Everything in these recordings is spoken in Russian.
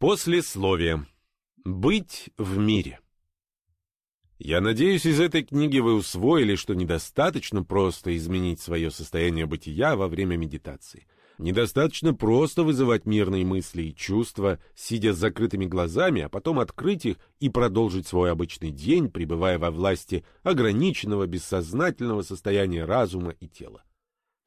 Послесловие. Быть в мире. Я надеюсь, из этой книги вы усвоили, что недостаточно просто изменить свое состояние бытия во время медитации. Недостаточно просто вызывать мирные мысли и чувства, сидя с закрытыми глазами, а потом открыть их и продолжить свой обычный день, пребывая во власти ограниченного бессознательного состояния разума и тела.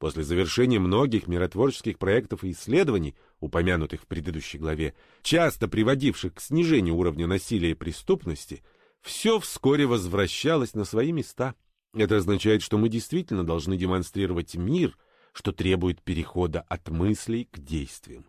После завершения многих миротворческих проектов и исследований, упомянутых в предыдущей главе, часто приводивших к снижению уровня насилия и преступности, все вскоре возвращалось на свои места. Это означает, что мы действительно должны демонстрировать мир, что требует перехода от мыслей к действиям.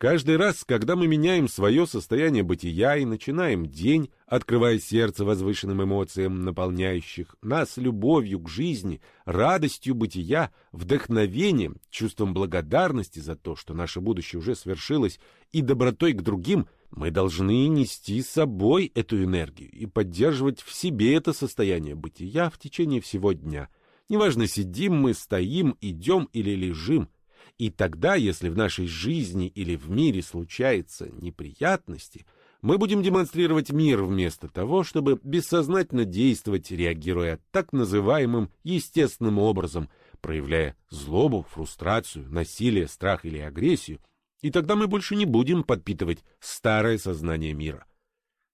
Каждый раз, когда мы меняем свое состояние бытия и начинаем день, открывая сердце возвышенным эмоциям, наполняющих нас любовью к жизни, радостью бытия, вдохновением, чувством благодарности за то, что наше будущее уже свершилось, и добротой к другим, мы должны нести с собой эту энергию и поддерживать в себе это состояние бытия в течение всего дня. Неважно, сидим мы, стоим, идем или лежим – и тогда, если в нашей жизни или в мире случаются неприятности, мы будем демонстрировать мир вместо того, чтобы бессознательно действовать, реагируя так называемым естественным образом, проявляя злобу, фрустрацию, насилие, страх или агрессию, и тогда мы больше не будем подпитывать старое сознание мира.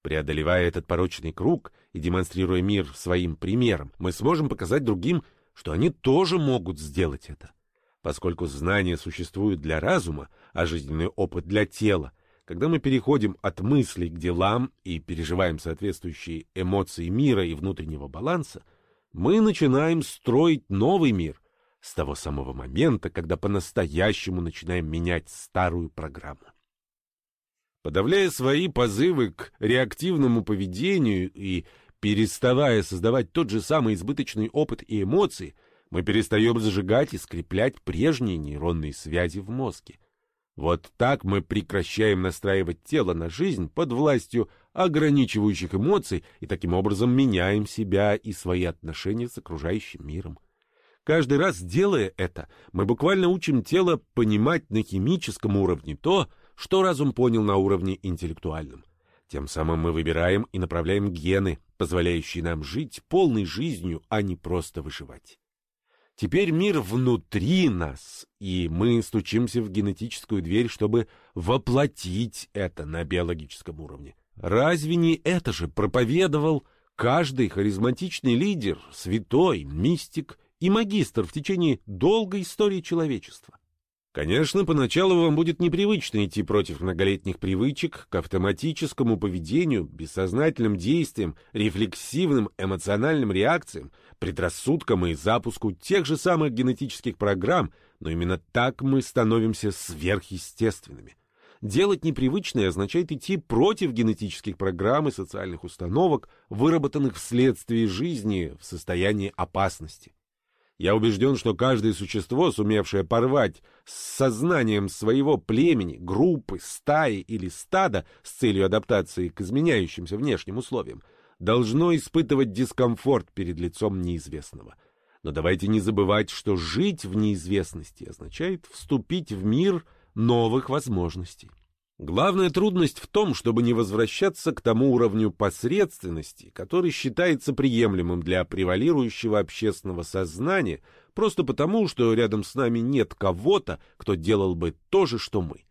Преодолевая этот порочный круг и демонстрируя мир своим примером, мы сможем показать другим, что они тоже могут сделать это. Поскольку знания существуют для разума, а жизненный опыт для тела, когда мы переходим от мыслей к делам и переживаем соответствующие эмоции мира и внутреннего баланса, мы начинаем строить новый мир с того самого момента, когда по-настоящему начинаем менять старую программу. Подавляя свои позывы к реактивному поведению и переставая создавать тот же самый избыточный опыт и эмоции – мы перестаем зажигать и скреплять прежние нейронные связи в мозге. Вот так мы прекращаем настраивать тело на жизнь под властью ограничивающих эмоций и таким образом меняем себя и свои отношения с окружающим миром. Каждый раз делая это, мы буквально учим тело понимать на химическом уровне то, что разум понял на уровне интеллектуальном. Тем самым мы выбираем и направляем гены, позволяющие нам жить полной жизнью, а не просто выживать. Теперь мир внутри нас, и мы стучимся в генетическую дверь, чтобы воплотить это на биологическом уровне. Разве не это же проповедовал каждый харизматичный лидер, святой, мистик и магистр в течение долгой истории человечества? Конечно, поначалу вам будет непривычно идти против многолетних привычек к автоматическому поведению, бессознательным действиям, рефлексивным эмоциональным реакциям, предрассудкам и запуску тех же самых генетических программ, но именно так мы становимся сверхъестественными. Делать непривычное означает идти против генетических программ и социальных установок, выработанных вследствие жизни в состоянии опасности. Я убежден, что каждое существо, сумевшее порвать с сознанием своего племени, группы, стаи или стада с целью адаптации к изменяющимся внешним условиям, должно испытывать дискомфорт перед лицом неизвестного. Но давайте не забывать, что жить в неизвестности означает вступить в мир новых возможностей. Главная трудность в том, чтобы не возвращаться к тому уровню посредственности, который считается приемлемым для превалирующего общественного сознания, просто потому, что рядом с нами нет кого-то, кто делал бы то же, что мы.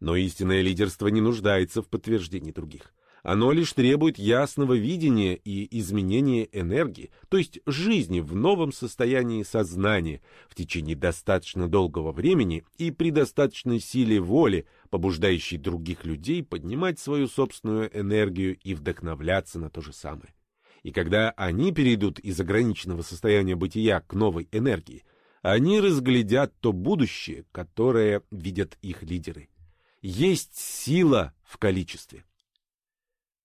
Но истинное лидерство не нуждается в подтверждении других. Оно лишь требует ясного видения и изменения энергии, то есть жизни в новом состоянии сознания в течение достаточно долгого времени и при достаточной силе воли, побуждающей других людей поднимать свою собственную энергию и вдохновляться на то же самое. И когда они перейдут из ограниченного состояния бытия к новой энергии, они разглядят то будущее, которое видят их лидеры. Есть сила в количестве.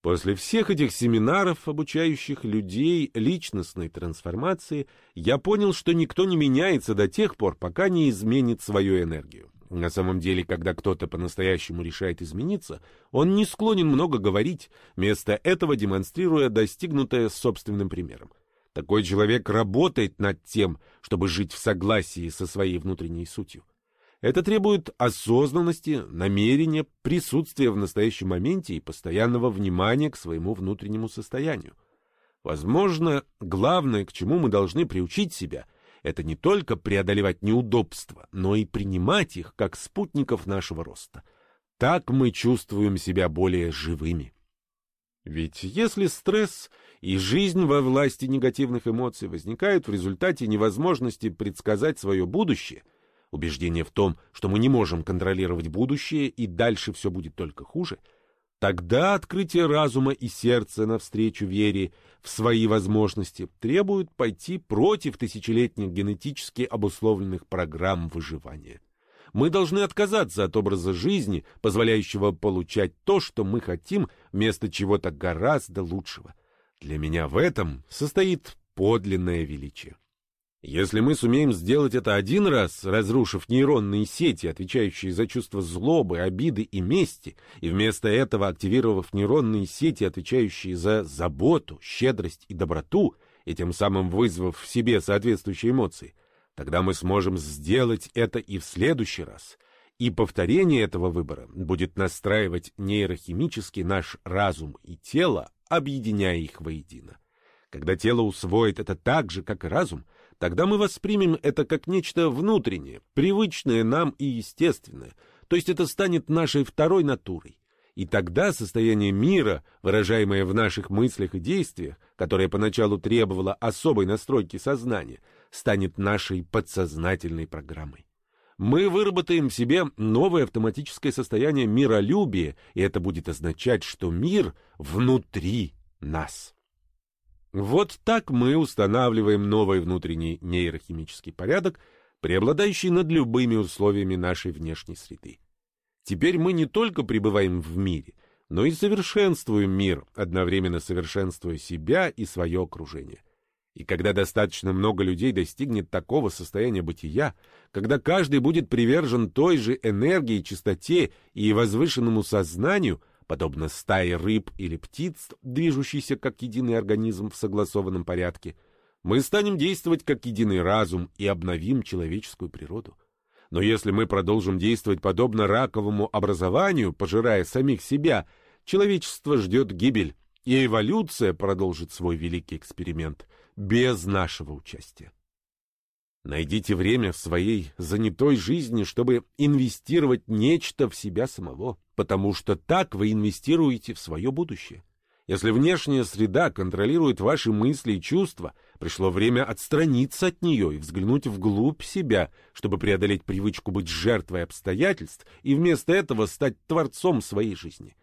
После всех этих семинаров, обучающих людей личностной трансформации, я понял, что никто не меняется до тех пор, пока не изменит свою энергию. На самом деле, когда кто-то по-настоящему решает измениться, он не склонен много говорить, вместо этого демонстрируя достигнутое собственным примером. Такой человек работает над тем, чтобы жить в согласии со своей внутренней сутью. Это требует осознанности, намерения, присутствия в настоящем моменте и постоянного внимания к своему внутреннему состоянию. Возможно, главное, к чему мы должны приучить себя, это не только преодолевать неудобства, но и принимать их как спутников нашего роста. Так мы чувствуем себя более живыми. Ведь если стресс и жизнь во власти негативных эмоций возникают в результате невозможности предсказать свое будущее, убеждение в том, что мы не можем контролировать будущее и дальше все будет только хуже, тогда открытие разума и сердца навстречу вере в свои возможности требует пойти против тысячелетних генетически обусловленных программ выживания. Мы должны отказаться от образа жизни, позволяющего получать то, что мы хотим, вместо чего-то гораздо лучшего. Для меня в этом состоит подлинное величие. Если мы сумеем сделать это один раз, разрушив нейронные сети, отвечающие за чувство злобы, обиды и мести, и вместо этого активировав нейронные сети, отвечающие за заботу, щедрость и доброту, и тем самым вызвав в себе соответствующие эмоции, тогда мы сможем сделать это и в следующий раз. И повторение этого выбора будет настраивать нейрохимически наш разум и тело, объединяя их воедино. Когда тело усвоит это так же, как и разум, тогда мы воспримем это как нечто внутреннее, привычное нам и естественное, то есть это станет нашей второй натурой. И тогда состояние мира, выражаемое в наших мыслях и действиях, которое поначалу требовало особой настройки сознания, станет нашей подсознательной программой. Мы выработаем в себе новое автоматическое состояние миролюбия, и это будет означать, что мир внутри нас. Вот так мы устанавливаем новый внутренний нейрохимический порядок, преобладающий над любыми условиями нашей внешней среды. Теперь мы не только пребываем в мире, но и совершенствуем мир, одновременно совершенствуя себя и свое окружение. И когда достаточно много людей достигнет такого состояния бытия, когда каждый будет привержен той же энергии, чистоте и возвышенному сознанию – подобно стае рыб или птиц, движущейся как единый организм в согласованном порядке, мы станем действовать как единый разум и обновим человеческую природу. Но если мы продолжим действовать подобно раковому образованию, пожирая самих себя, человечество ждет гибель, и эволюция продолжит свой великий эксперимент без нашего участия. Найдите время в своей занятой жизни, чтобы инвестировать нечто в себя самого, потому что так вы инвестируете в свое будущее. Если внешняя среда контролирует ваши мысли и чувства, пришло время отстраниться от нее и взглянуть вглубь себя, чтобы преодолеть привычку быть жертвой обстоятельств и вместо этого стать творцом своей жизни.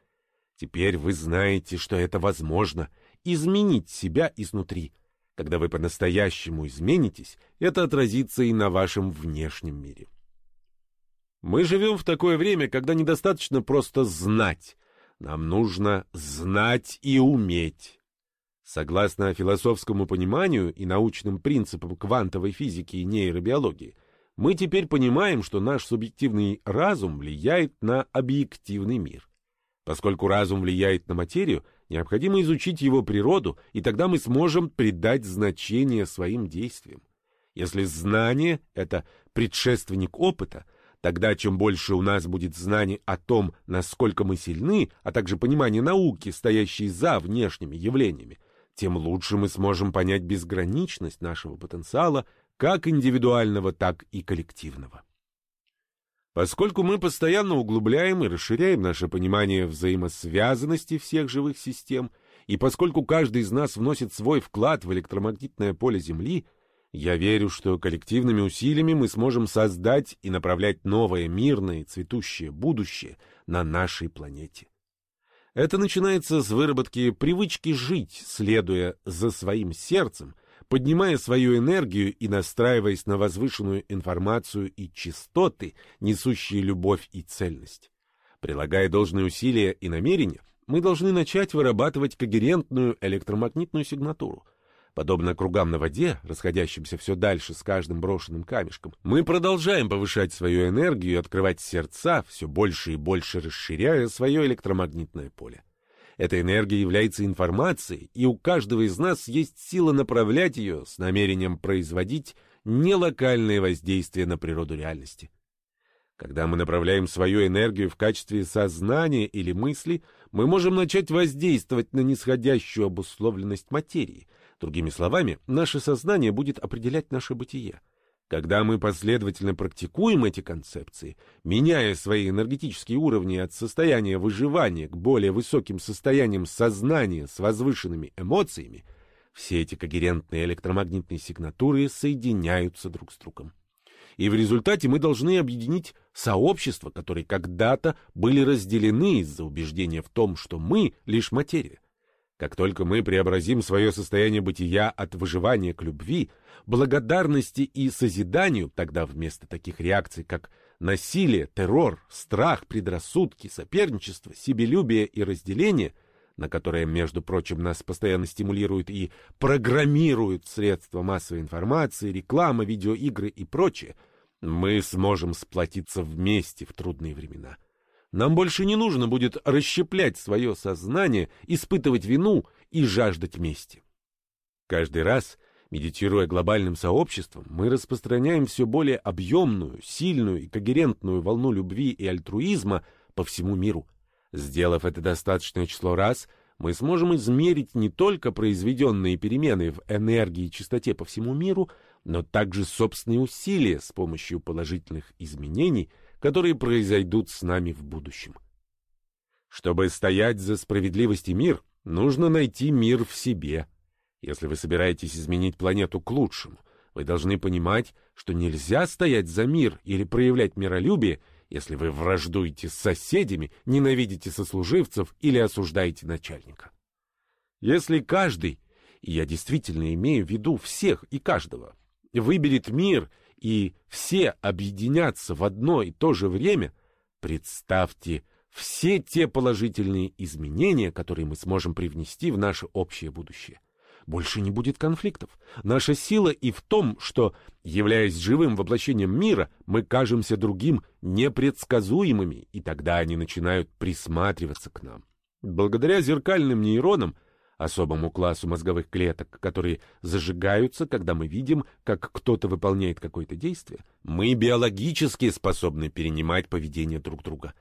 Теперь вы знаете, что это возможно — изменить себя изнутри, когда вы по-настоящему изменитесь, это отразится и на вашем внешнем мире. Мы живем в такое время, когда недостаточно просто знать. Нам нужно знать и уметь. Согласно философскому пониманию и научным принципам квантовой физики и нейробиологии, мы теперь понимаем, что наш субъективный разум влияет на объективный мир. Поскольку разум влияет на материю, необходимо изучить его природу, и тогда мы сможем придать значение своим действиям. Если знание — это предшественник опыта, тогда чем больше у нас будет знаний о том, насколько мы сильны, а также понимание науки, стоящей за внешними явлениями, тем лучше мы сможем понять безграничность нашего потенциала, как индивидуального, так и коллективного. Поскольку мы постоянно углубляем и расширяем наше понимание взаимосвязанности всех живых систем, и поскольку каждый из нас вносит свой вклад в электромагнитное поле Земли, я верю, что коллективными усилиями мы сможем создать и направлять новое мирное цветущее будущее на нашей планете. Это начинается с выработки привычки жить, следуя за своим сердцем, поднимая свою энергию и настраиваясь на возвышенную информацию и частоты, несущие любовь и цельность. Прилагая должные усилия и намерения, мы должны начать вырабатывать когерентную электромагнитную сигнатуру. Подобно кругам на воде, расходящимся все дальше с каждым брошенным камешком, мы продолжаем повышать свою энергию и открывать сердца, все больше и больше расширяя свое электромагнитное поле. Эта энергия является информацией, и у каждого из нас есть сила направлять ее с намерением производить нелокальное воздействие на природу реальности. Когда мы направляем свою энергию в качестве сознания или мысли, мы можем начать воздействовать на нисходящую обусловленность материи. Другими словами, наше сознание будет определять наше бытие. Когда мы последовательно практикуем эти концепции, меняя свои энергетические уровни от состояния выживания к более высоким состояниям сознания с возвышенными эмоциями, все эти когерентные электромагнитные сигнатуры соединяются друг с другом. И в результате мы должны объединить сообщества, которые когда-то были разделены из-за убеждения в том, что мы — лишь материя. Как только мы преобразим свое состояние бытия от выживания к любви, благодарности и созиданию, тогда вместо таких реакций, как насилие, террор, страх, предрассудки, соперничество, себелюбие и разделение, на которое, между прочим, нас постоянно стимулируют и программируют средства массовой информации, реклама, видеоигры и прочее — мы сможем сплотиться вместе в трудные времена. Нам больше не нужно будет расщеплять свое сознание, испытывать вину и жаждать мести. Каждый раз, медитируя глобальным сообществом, мы распространяем все более объемную, сильную и когерентную волну любви и альтруизма по всему миру. Сделав это достаточное число раз, мы сможем измерить не только произведенные перемены в энергии и частоте по всему миру, но также собственные усилия с помощью положительных изменений, которые произойдут с нами в будущем. Чтобы стоять за справедливость и мир, нужно найти мир в себе. Если вы собираетесь изменить планету к лучшему, вы должны понимать, что нельзя стоять за мир или проявлять миролюбие, если вы враждуете с соседями, ненавидите сослуживцев или осуждаете начальника. Если каждый, и я действительно имею в виду всех и каждого, выберет мир, и все объединятся в одно и то же время, представьте все те положительные изменения, которые мы сможем привнести в наше общее будущее. Больше не будет конфликтов. Наша сила и в том, что, являясь живым воплощением мира, мы кажемся другим непредсказуемыми, и тогда они начинают присматриваться к нам. Благодаря зеркальным нейронам – особому классу мозговых клеток, которые зажигаются, когда мы видим, как кто-то выполняет какое-то действие, мы биологически способны перенимать поведение друг друга.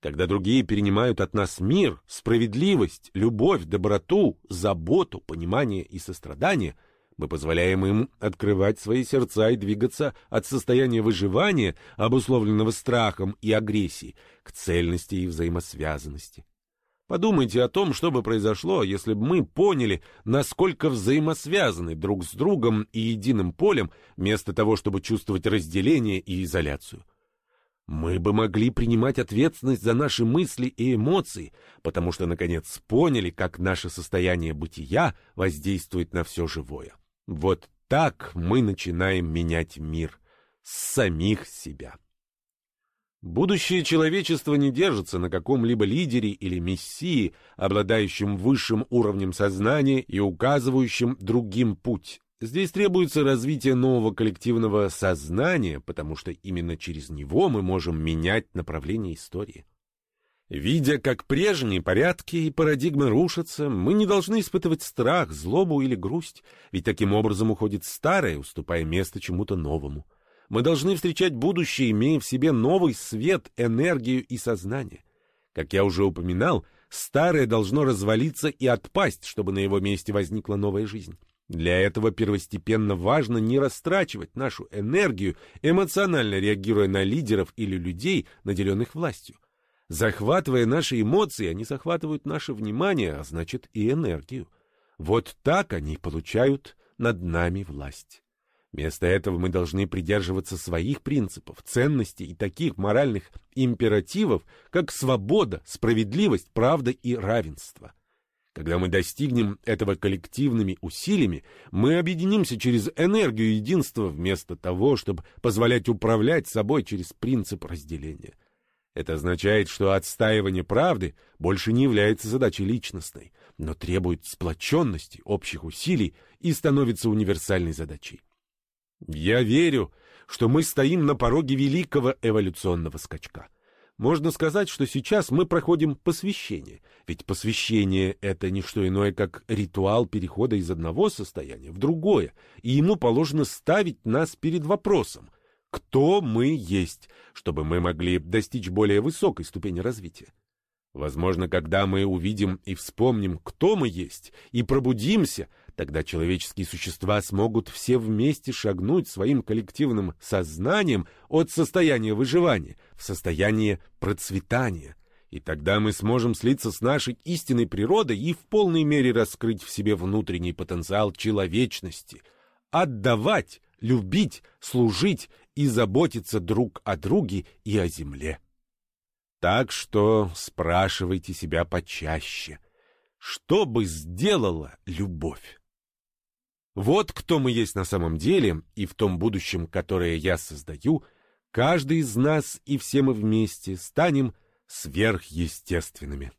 Когда другие перенимают от нас мир, справедливость, любовь, доброту, заботу, понимание и сострадание, мы позволяем им открывать свои сердца и двигаться от состояния выживания, обусловленного страхом и агрессией, к цельности и взаимосвязанности. Подумайте о том, что бы произошло, если бы мы поняли, насколько взаимосвязаны друг с другом и единым полем, вместо того, чтобы чувствовать разделение и изоляцию. Мы бы могли принимать ответственность за наши мысли и эмоции, потому что, наконец, поняли, как наше состояние бытия воздействует на все живое. Вот так мы начинаем менять мир с самих себя. Будущее человечества не держится на каком-либо лидере или мессии, обладающем высшим уровнем сознания и указывающим другим путь. Здесь требуется развитие нового коллективного сознания, потому что именно через него мы можем менять направление истории. Видя, как прежние порядки и парадигмы рушатся, мы не должны испытывать страх, злобу или грусть, ведь таким образом уходит старое, уступая место чему-то новому. Мы должны встречать будущее, имея в себе новый свет, энергию и сознание. Как я уже упоминал, старое должно развалиться и отпасть, чтобы на его месте возникла новая жизнь. Для этого первостепенно важно не растрачивать нашу энергию, эмоционально реагируя на лидеров или людей, наделенных властью. Захватывая наши эмоции, они захватывают наше внимание, а значит и энергию. Вот так они получают над нами власть. Вместо этого мы должны придерживаться своих принципов, ценностей и таких моральных императивов, как свобода, справедливость, правда и равенство. Когда мы достигнем этого коллективными усилиями, мы объединимся через энергию единства вместо того, чтобы позволять управлять собой через принцип разделения. Это означает, что отстаивание правды больше не является задачей личностной, но требует сплоченности, общих усилий и становится универсальной задачей. Я верю, что мы стоим на пороге великого эволюционного скачка. Можно сказать, что сейчас мы проходим посвящение, ведь посвящение — это не что иное, как ритуал перехода из одного состояния в другое, и ему положено ставить нас перед вопросом, кто мы есть, чтобы мы могли достичь более высокой ступени развития. Возможно, когда мы увидим и вспомним, кто мы есть, и пробудимся, тогда человеческие существа смогут все вместе шагнуть своим коллективным сознанием от состояния выживания в состояние процветания. И тогда мы сможем слиться с нашей истинной природой и в полной мере раскрыть в себе внутренний потенциал человечности, отдавать, любить, служить и заботиться друг о друге и о земле. Так что спрашивайте себя почаще, что бы сделала любовь? Вот кто мы есть на самом деле, и в том будущем, которое я создаю, каждый из нас и все мы вместе станем сверхъестественными.